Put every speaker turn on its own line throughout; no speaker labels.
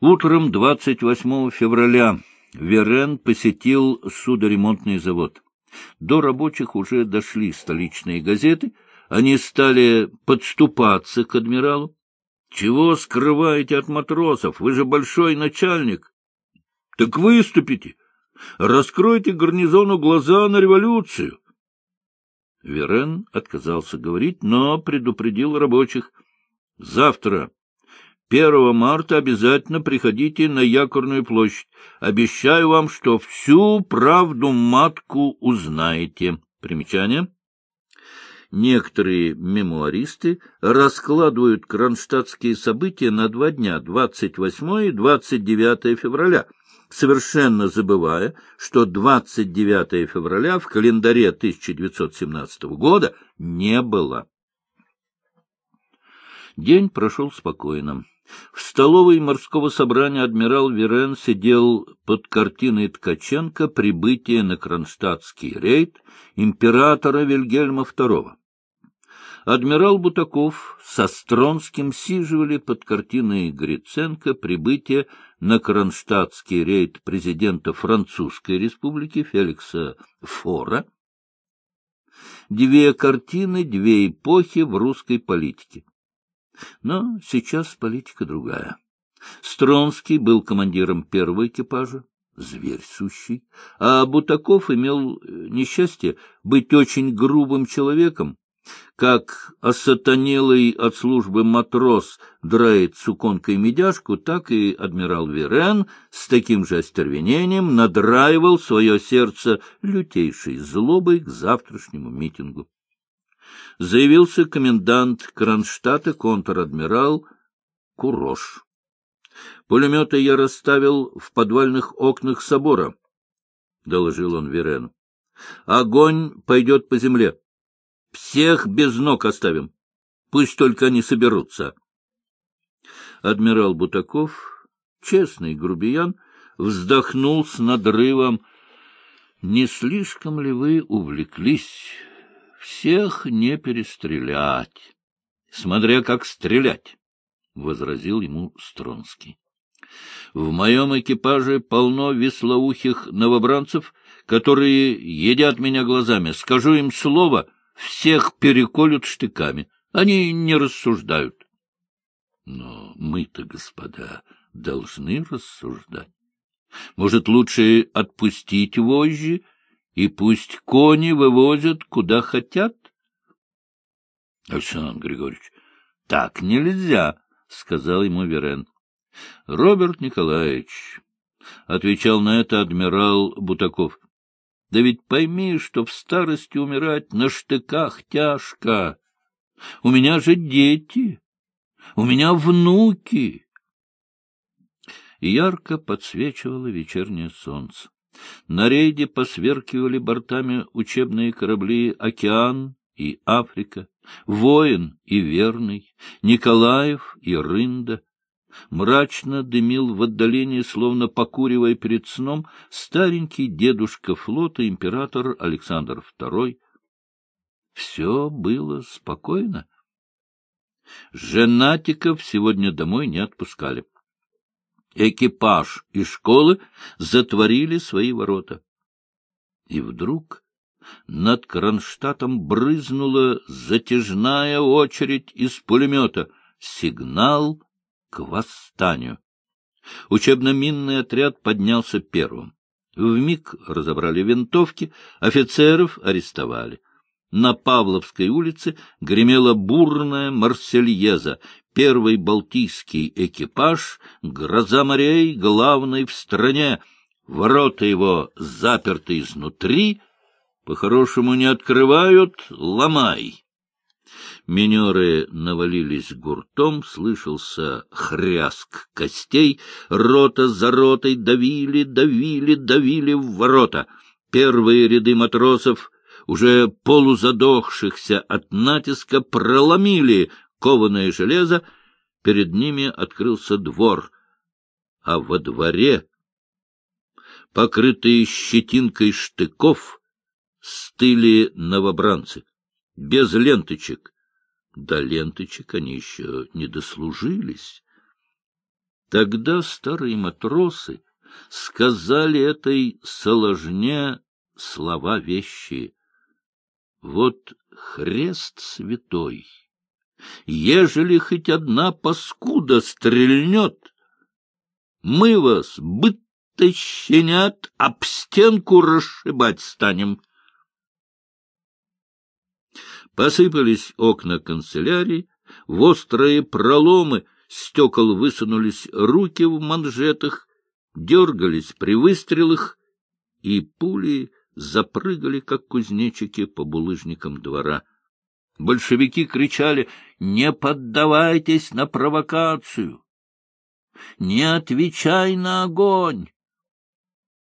Утром 28 февраля Верен посетил судоремонтный завод. До рабочих уже дошли столичные газеты, они стали подступаться к адмиралу. — Чего скрываете от матросов? Вы же большой начальник. — Так выступите. Раскройте гарнизону глаза на революцию. Верен отказался говорить, но предупредил рабочих. — Завтра 1 марта обязательно приходите на Якорную площадь. Обещаю вам, что всю правду матку узнаете. Примечание. Некоторые мемуаристы раскладывают кронштадтские события на два дня, 28 и 29 февраля, совершенно забывая, что 29 февраля в календаре 1917 года не было. День прошел спокойно. В столовой морского собрания адмирал Верен сидел под картиной Ткаченко «Прибытие на Кронштадтский рейд императора Вильгельма II». Адмирал Бутаков со Стронским сиживали под картиной Гриценко «Прибытие на Кронштадтский рейд президента Французской республики Феликса Фора». Две картины, две эпохи в русской политике. Но сейчас политика другая. Стронский был командиром первого экипажа, зверь сущий, а Бутаков имел э, несчастье быть очень грубым человеком, как осатанелый от службы матрос драет суконкой медяшку, так и адмирал Верен с таким же остервенением надраивал свое сердце лютейшей злобой к завтрашнему митингу заявился комендант Кронштадта контр-адмирал Курош. Пулеметы я расставил в подвальных окнах собора, — доложил он Верену. Огонь пойдет по земле. Всех без ног оставим. Пусть только они соберутся. Адмирал Бутаков, честный грубиян, вздохнул с надрывом. Не слишком ли вы увлеклись всех не перестрелять, смотря как стрелять, — возразил ему Стронский. В моем экипаже полно веслоухих новобранцев, которые едят меня глазами. Скажу им слово, всех переколют штыками. Они не рассуждают. Но мы-то, господа, должны рассуждать. Может, лучше отпустить вожжи и пусть кони вывозят куда хотят. — Александр Григорьевич, так нельзя, — сказал ему Верен. — Роберт Николаевич, — отвечал на это адмирал Бутаков, — да ведь пойми, что в старости умирать на штыках тяжко. У меня же дети, у меня внуки. ярко подсвечивало вечернее солнце. На рейде посверкивали бортами учебные корабли «Океан» и «Африка», «Воин» и «Верный», «Николаев» и «Рында». Мрачно дымил в отдалении, словно покуривая перед сном, старенький дедушка флота император Александр II. Все было спокойно. Женатиков сегодня домой не отпускали экипаж и школы затворили свои ворота. И вдруг над Кронштадтом брызнула затяжная очередь из пулемета. Сигнал к восстанию. Учебно-минный отряд поднялся первым. Вмиг разобрали винтовки, офицеров арестовали. На Павловской улице гремела бурная марсельеза, первый балтийский экипаж, гроза морей, главный в стране, ворота его заперты изнутри, по-хорошему не открывают, ломай. Минеры навалились гуртом, слышался хряск костей, рота за ротой давили, давили, давили в ворота. Первые ряды матросов, уже полузадохшихся от натиска, проломили кованое железо, перед ними открылся двор, а во дворе, покрытые щетинкой штыков, стыли новобранцы, без ленточек. До ленточек они еще не дослужились. Тогда старые матросы сказали этой соложне слова вещи. Вот хрест святой, ежели хоть одна паскуда стрельнет, мы вас, быто щенят, об стенку расшибать станем. Посыпались окна канцелярии, в острые проломы стекол высунулись руки в манжетах, дергались при выстрелах, и пули запрыгали, как кузнечики, по булыжникам двора. Большевики кричали «Не поддавайтесь на провокацию! Не отвечай на огонь!»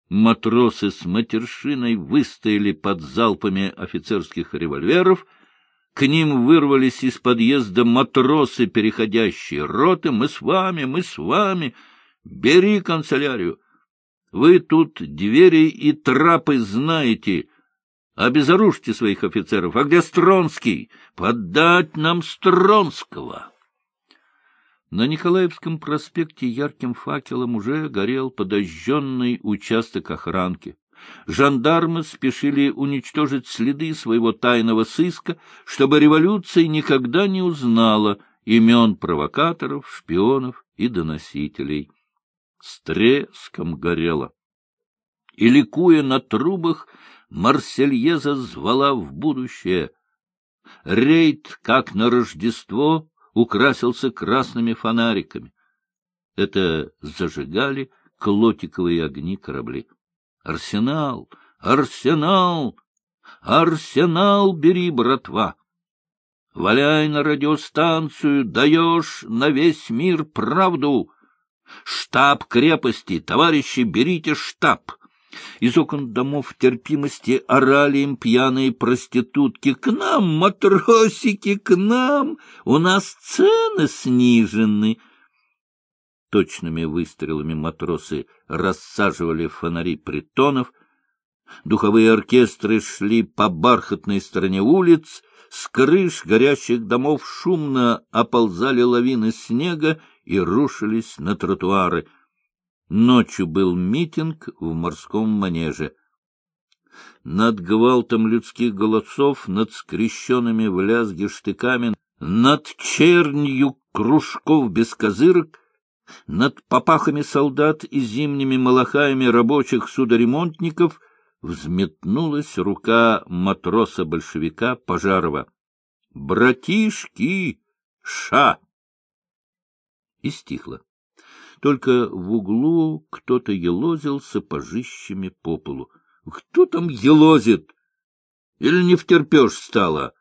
Матросы с матершиной выстояли под залпами офицерских револьверов, к ним вырвались из подъезда матросы, переходящие роты. «Мы с вами, мы с вами! Бери канцелярию! Вы тут двери и трапы знаете!» Обезоружьте своих офицеров. А где Стронский? Поддать нам Стронского!» На Николаевском проспекте ярким факелом уже горел подожженный участок охранки. Жандармы спешили уничтожить следы своего тайного сыска, чтобы революция никогда не узнала имен провокаторов, шпионов и доносителей. С треском горело. И, ликуя на трубах, Марсельеза звала в будущее. Рейд, как на Рождество, украсился красными фонариками. Это зажигали клотиковые огни корабли. Арсенал! Арсенал! Арсенал бери, братва! Валяй на радиостанцию, даешь на весь мир правду! Штаб крепости, товарищи, берите штаб! Из окон домов терпимости орали им пьяные проститутки. «К нам, матросики, к нам! У нас цены снижены!» Точными выстрелами матросы рассаживали фонари притонов. Духовые оркестры шли по бархатной стороне улиц, с крыш горящих домов шумно оползали лавины снега и рушились на тротуары — Ночью был митинг в морском манеже. Над гвалтом людских голосов, над скрещенными в лязге штыками, над чернью кружков без козырок, над попахами солдат и зимними малахаями рабочих судоремонтников взметнулась рука матроса-большевика Пожарова. «Братишки! Ша!» И стихло. Только в углу кто-то елозил сапожищами по полу. — Кто там елозит? Или не втерпешь стало?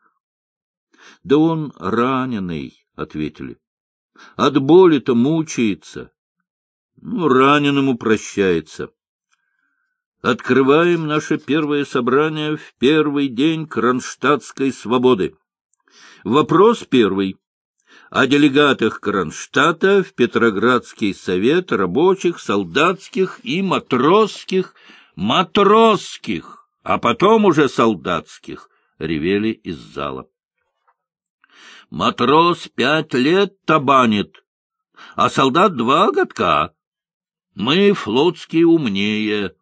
— Да он раненый, — ответили. — От боли-то мучается. Ну, раненому прощается. Открываем наше первое собрание в первый день Кронштадтской свободы. Вопрос первый о делегатах Кронштадта в Петроградский совет рабочих, солдатских и матросских, матросских, а потом уже солдатских, ревели из зала. Матрос пять лет табанит, а солдат два годка. Мы, флотские, умнее.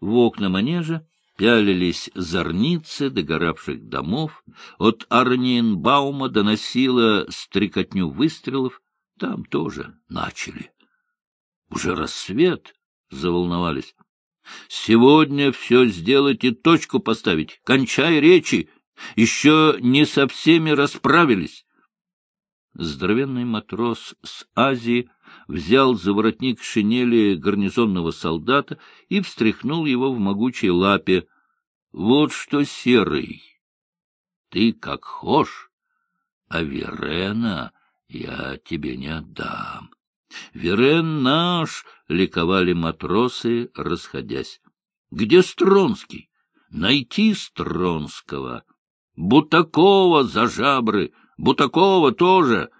В окна манежа пялились зорницы догоравших домов, от Арниенбаума доносило стрекотню выстрелов, там тоже начали. Уже рассвет, заволновались. Сегодня все сделать и точку поставить, кончай речи, еще не со всеми расправились. Здоровенный матрос с Азии взял за воротник шинели гарнизонного солдата и встряхнул его в могучей лапе. — Вот что, серый, ты как хошь, а Верена я тебе не отдам. Верен наш, — ликовали матросы, расходясь. — Где Стронский? Найти Стронского. Бутакова за жабры, Бутакова тоже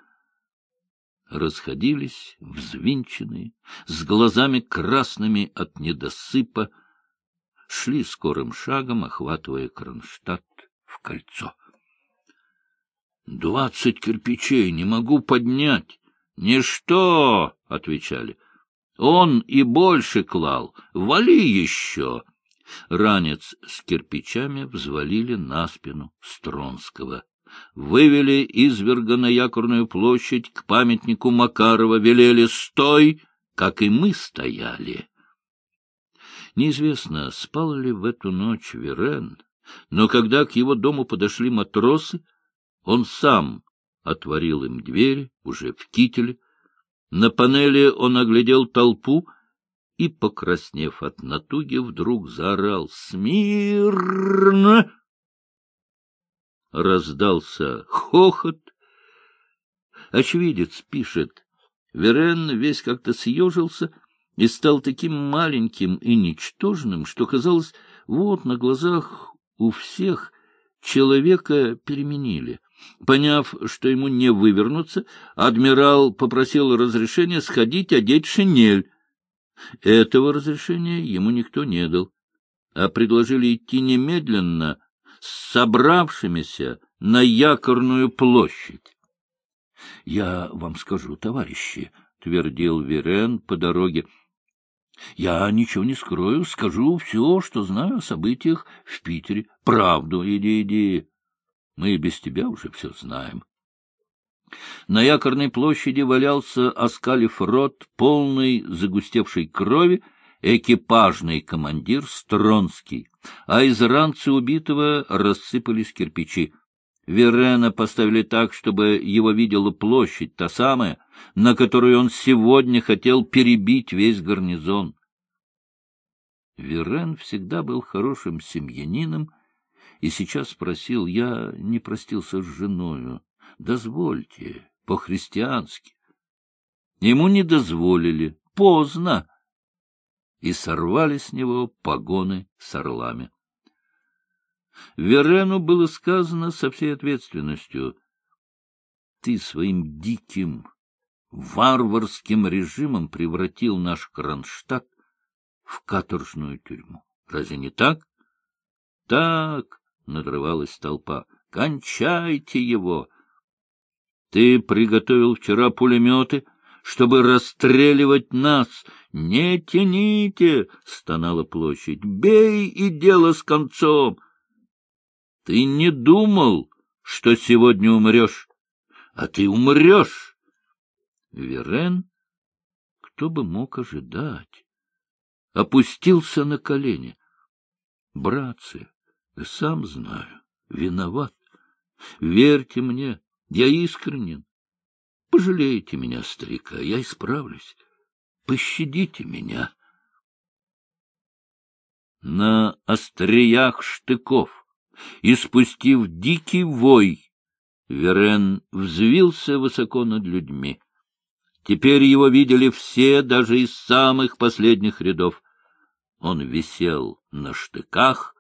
расходились, взвинченные, с глазами красными от недосыпа, шли скорым шагом, охватывая Кронштадт в кольцо. — Двадцать кирпичей не могу поднять, — Ничто, — отвечали. — Он и больше клал. Вали еще. Ранец с кирпичами взвалили на спину Стронского. Вывели изверга на Якорную площадь к памятнику Макарова, велели «Стой!», как и мы стояли. Неизвестно, спал ли в эту ночь Верен, но когда к его дому подошли матросы, он сам отворил им двери, уже в кителе. На панели он оглядел толпу и, покраснев от натуги, вдруг заорал «Смирно!». Раздался хохот. Очевидец пишет. Верен весь как-то съежился и стал таким маленьким и ничтожным, что, казалось, вот на глазах у всех человека переменили. Поняв, что ему не вывернуться, адмирал попросил разрешения сходить одеть шинель. Этого разрешения ему никто не дал, а предложили идти немедленно с собравшимися на якорную площадь. — Я вам скажу, товарищи, — твердил Верен по дороге, — я ничего не скрою, скажу все, что знаю о событиях в Питере. Правду, иди, иди. Мы без тебя уже все знаем. На якорной площади валялся, оскалив рот, полный загустевшей крови, экипажный командир Стронский, а из ранца убитого рассыпались кирпичи. Верена поставили так, чтобы его видела площадь, та самая, на которую он сегодня хотел перебить весь гарнизон. Верен всегда был хорошим семьянином и сейчас спросил, я не простился с женою, дозвольте, по-христиански. Ему не дозволили, поздно, и сорвали с него погоны с орлами. Верену было сказано со всей ответственностью, ты своим диким, варварским режимом превратил наш Кронштадт в каторжную тюрьму. Разве не так? Так, — надрывалась толпа. — Кончайте его! Ты приготовил вчера пулеметы, чтобы расстреливать нас. Не тяните! — стонала площадь. — Бей и дело с концом! Ты не думал, что сегодня умрешь, а ты умрешь! Верен, кто бы мог ожидать, опустился на колени. — Братцы! Сам знаю, виноват. Верьте мне, я искренен. Пожалейте меня, старика, я исправлюсь. Пощадите меня. На остриях штыков, испустив дикий вой, Верен взвился высоко над людьми. Теперь его видели все, даже из самых последних рядов. Он висел на штыках,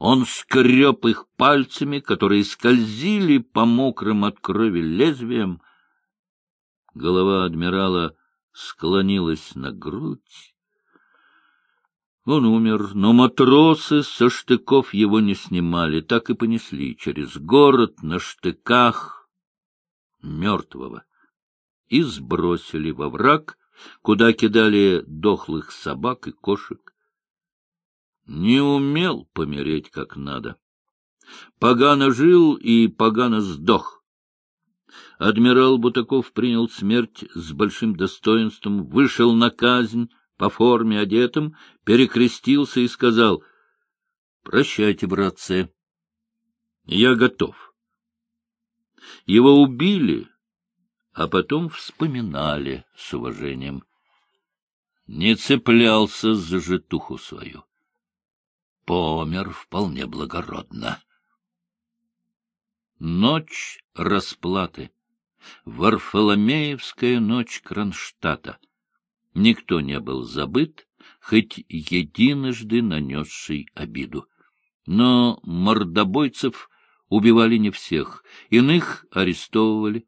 он скреб их пальцами, которые скользили по мокрым от крови лезвиям. Голова адмирала склонилась на грудь. Он умер, но матросы со штыков его не снимали, так и понесли через город на штыках мертвого и сбросили во враг, куда кидали дохлых собак и кошек не умел помереть как надо. Погано жил и погано сдох. Адмирал Бутаков принял смерть с большим достоинством, вышел на казнь по форме одетым, перекрестился и сказал, — Прощайте, братцы, я готов. Его убили, а потом вспоминали с уважением. Не цеплялся за житуху свою помер вполне благородно. Ночь расплаты. Варфоломеевская ночь Кронштадта. Никто не был забыт, хоть единожды нанесший обиду. Но мордобойцев убивали не всех, иных арестовывали.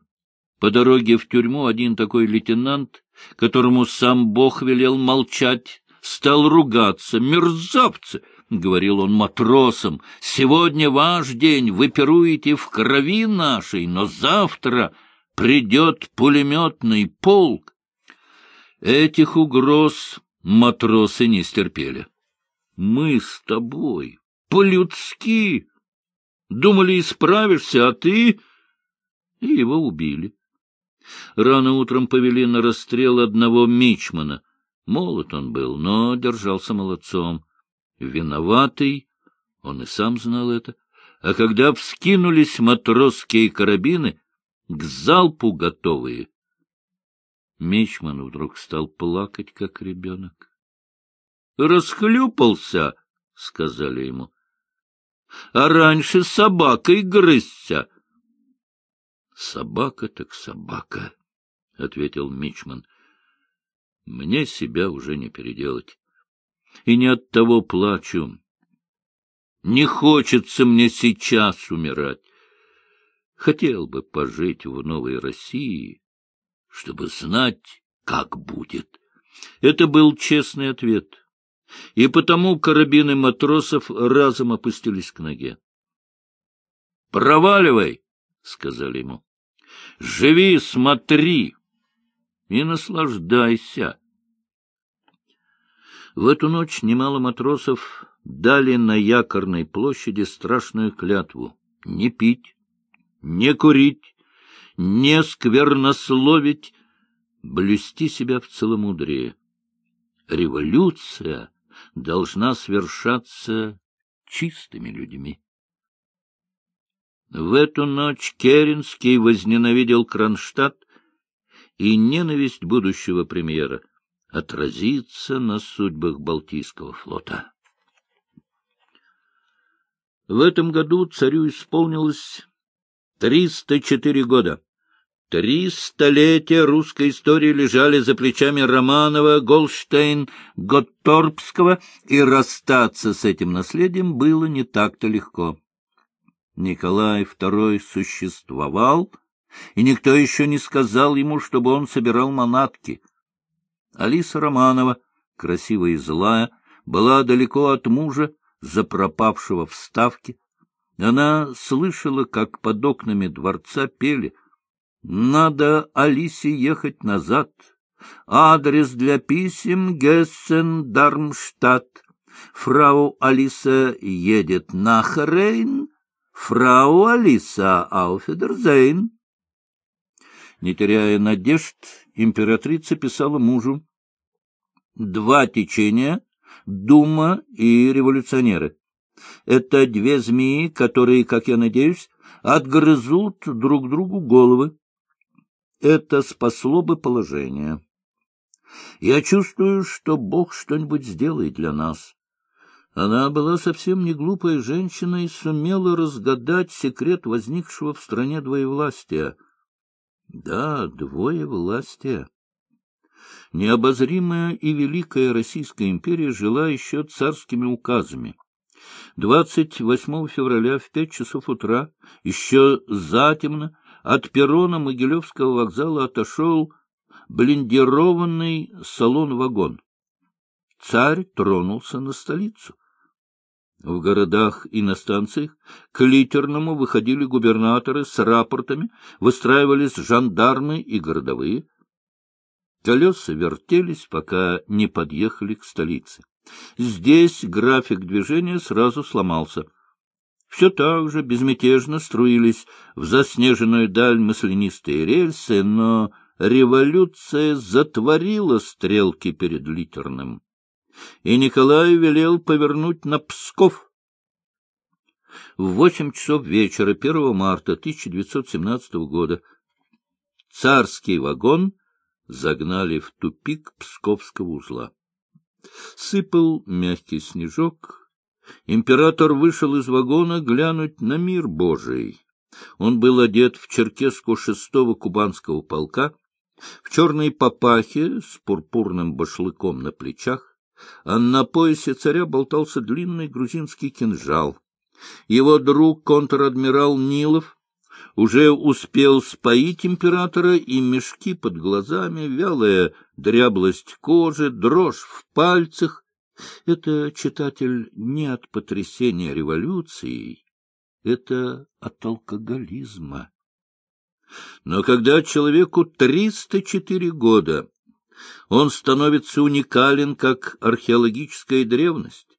По дороге в тюрьму один такой лейтенант, которому сам Бог велел молчать, стал ругаться. «Мерзавцы! — говорил он матросам, — сегодня ваш день, вы пируете в крови нашей, но завтра придет пулеметный полк. Этих угроз матросы не стерпели. Мы с тобой по-людски думали, исправишься, а ты... И его убили. Рано утром повели на расстрел одного мичмана. Молод он был, но держался молодцом. Виноватый, он и сам знал это. А когда вскинулись матросские карабины, к залпу готовые, Мичман вдруг стал плакать, как ребенок. — Расхлюпался, — сказали ему. — А раньше собакой грызся. — Собака так собака, — ответил Мичман. — Мне себя уже не переделать. И не от того плачу. Не хочется мне сейчас умирать. Хотел бы пожить в новой России, чтобы знать, как будет. Это был честный ответ, и потому карабины матросов разом опустились к ноге. — Проваливай! — сказали ему. — Живи, смотри и наслаждайся. В эту ночь немало матросов дали на якорной площади страшную клятву — не пить, не курить, не сквернословить, блюсти себя в целомудрии. Революция должна свершаться чистыми людьми. В эту ночь Керенский возненавидел Кронштадт, и ненависть будущего премьера отразится на судьбах Балтийского флота. В этом году царю исполнилось триста четыре года. Три столетия русской истории лежали за плечами Романова, Голштейн, Готторпского, и расстаться с этим наследием было не так-то легко. Николай II существовал, и никто еще не сказал ему, чтобы он собирал манатки. Алиса Романова, красивая и злая, была далеко от мужа, запропавшего в Ставке. Она слышала, как под окнами дворца пели «Надо Алисе ехать назад. Адрес для писем Гессен, Дармштадт. Фрау Алиса едет на Хрейн, фрау Алиса Ауфедерзейн». Не теряя надежд, императрица писала мужу «Два течения Дума и революционеры. Это две змеи, которые, как я надеюсь, отгрызут друг другу головы. Это спасло бы положение. Я чувствую, что Бог что-нибудь сделает для нас. Она была совсем не глупая женщина и сумела разгадать секрет возникшего в стране двоевластия. Да, двоевластия. Необозримая и великая Российская империя жила еще царскими указами. 28 февраля в пять часов утра, еще затемно, от перрона Могилевского вокзала отошел блиндированный салон-вагон. Царь тронулся на столицу. В городах и на станциях к литерному выходили губернаторы с рапортами, выстраивались жандармы и городовые. Колеса вертелись, пока не подъехали к столице. Здесь график движения сразу сломался. Все так же безмятежно струились в заснеженную даль маслянистые рельсы, но революция затворила стрелки перед литерным. И Николай велел повернуть на Псков. В восемь часов вечера 1 марта 1917 года царский вагон — загнали в тупик Псковского узла. Сыпал мягкий снежок. Император вышел из вагона глянуть на мир Божий. Он был одет в черкеску шестого кубанского полка, в черной папахе с пурпурным башлыком на плечах, а на поясе царя болтался длинный грузинский кинжал. Его друг, контр-адмирал Нилов, уже успел споить императора, и мешки под глазами, вялая дряблость кожи, дрожь в пальцах. Это, читатель, не от потрясения революцией, это от алкоголизма. Но когда человеку 304 года, он становится уникален как археологическая древность,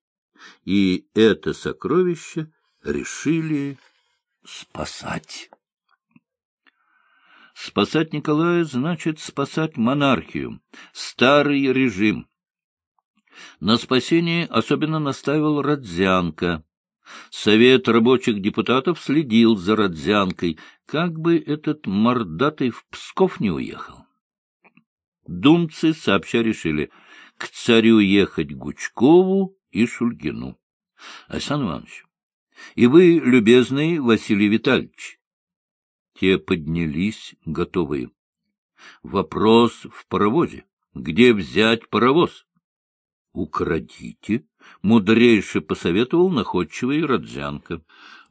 и это сокровище решили спасать. Спасать Николая значит спасать монархию, старый режим. На спасение особенно настаивал Родзянко. Совет рабочих депутатов следил за Родзянкой, как бы этот мордатый в Псков не уехал. Думцы сообща решили к царю ехать Гучкову и Шульгину. Александр Иванович, и вы, любезный Василий Витальевич. Те поднялись, готовые. Вопрос в паровозе. Где взять паровоз? Украдите, мудрейше посоветовал находчивый Родзянко.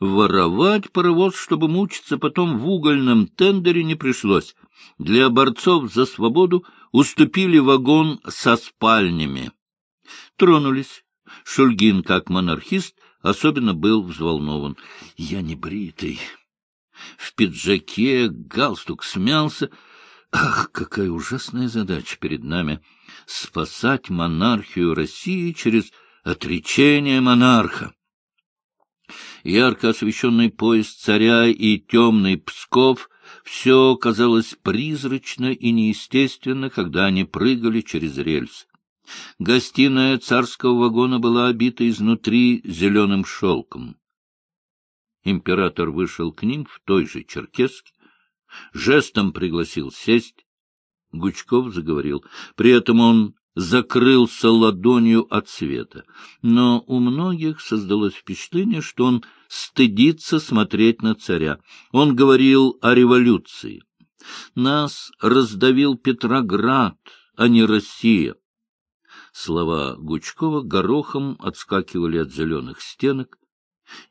Воровать паровоз, чтобы мучиться потом в угольном тендере, не пришлось. Для борцов за свободу уступили вагон со спальнями. Тронулись. Шульгин, как монархист, особенно был взволнован. Я не бритый. В пиджаке галстук смялся. Ах, какая ужасная задача перед нами — спасать монархию России через отречение монарха. Ярко освещенный поезд царя и темный Псков — все казалось призрачно и неестественно, когда они прыгали через рельс. Гостиная царского вагона была обита изнутри зеленым шелком. Император вышел к ним в той же черкеске, жестом пригласил сесть. Гучков заговорил. При этом он закрылся ладонью от света. Но у многих создалось впечатление, что он стыдится смотреть на царя. Он говорил о революции. Нас раздавил Петроград, а не Россия. Слова Гучкова горохом отскакивали от зеленых стенок.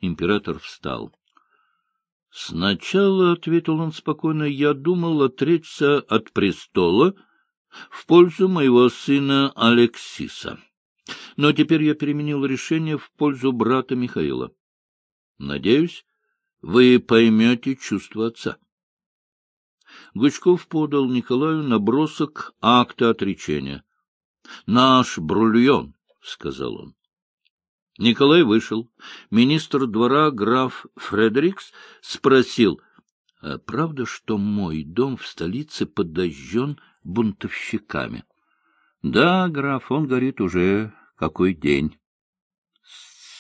Император встал. — Сначала, — ответил он спокойно, — я думал отречься от престола в пользу моего сына Алексиса. Но теперь я переменил решение в пользу брата Михаила. Надеюсь, вы поймете чувство отца. Гучков подал Николаю набросок акта отречения. — Наш брульон, — сказал он. Николай вышел. Министр двора граф Фредерикс спросил, «А правда, что мой дом в столице подожжен бунтовщиками? — Да, граф, он горит уже какой день. —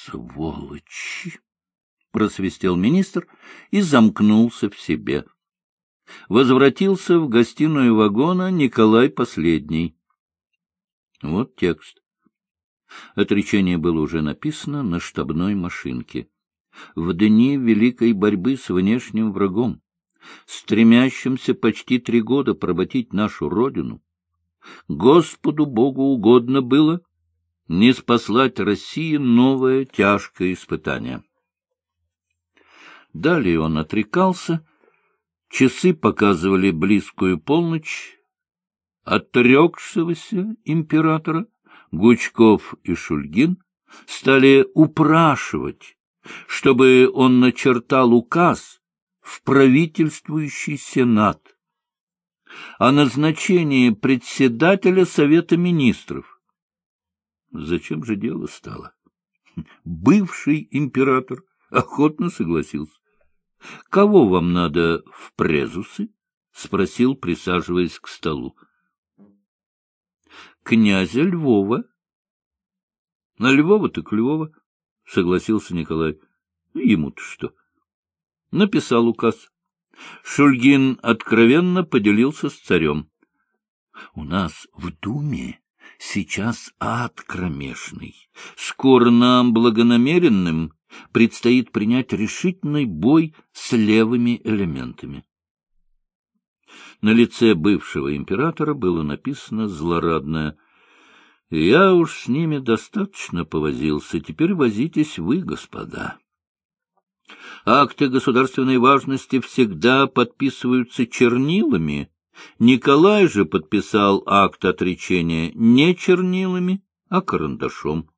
Сволочи! — просвистел министр и замкнулся в себе. Возвратился в гостиную вагона Николай Последний. Вот текст. Отречение было уже написано на штабной машинке. В дни великой борьбы с внешним врагом, стремящимся почти три года поработить нашу родину, Господу Богу угодно было не спаслать России новое тяжкое испытание. Далее он отрекался, часы показывали близкую полночь, отрекшегося императора Гучков и Шульгин стали упрашивать, чтобы он начертал указ в правительствующий сенат о назначении председателя Совета Министров. Зачем же дело стало? Бывший император охотно согласился. — Кого вам надо в презусы? — спросил, присаживаясь к столу князя Львова. — На Львова так Львова, — согласился Николай. — Ему-то что? Написал указ. Шульгин откровенно поделился с царем. — У нас в Думе сейчас ад кромешный. Скоро нам, благонамеренным, предстоит принять решительный бой с левыми элементами. На лице бывшего императора было написано злорадное «Я уж с ними достаточно повозился, теперь возитесь вы, господа». Акты государственной важности всегда подписываются чернилами. Николай же подписал акт отречения не чернилами, а карандашом,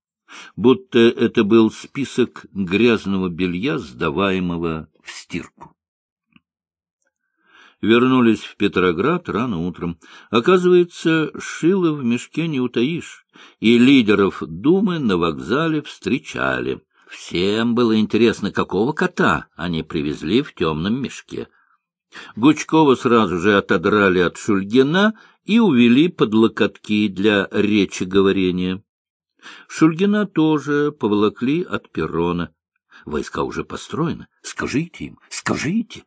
будто это был список грязного белья, сдаваемого в стирку. Вернулись в Петроград рано утром. Оказывается, шило в мешке не утаишь, и лидеров Думы на вокзале встречали. Всем было интересно, какого кота они привезли в темном мешке. Гучкова сразу же отодрали от Шульгина и увели под локотки для речи-говорения. Шульгина тоже поволокли от перрона. Войска уже построены. Скажите им, скажите.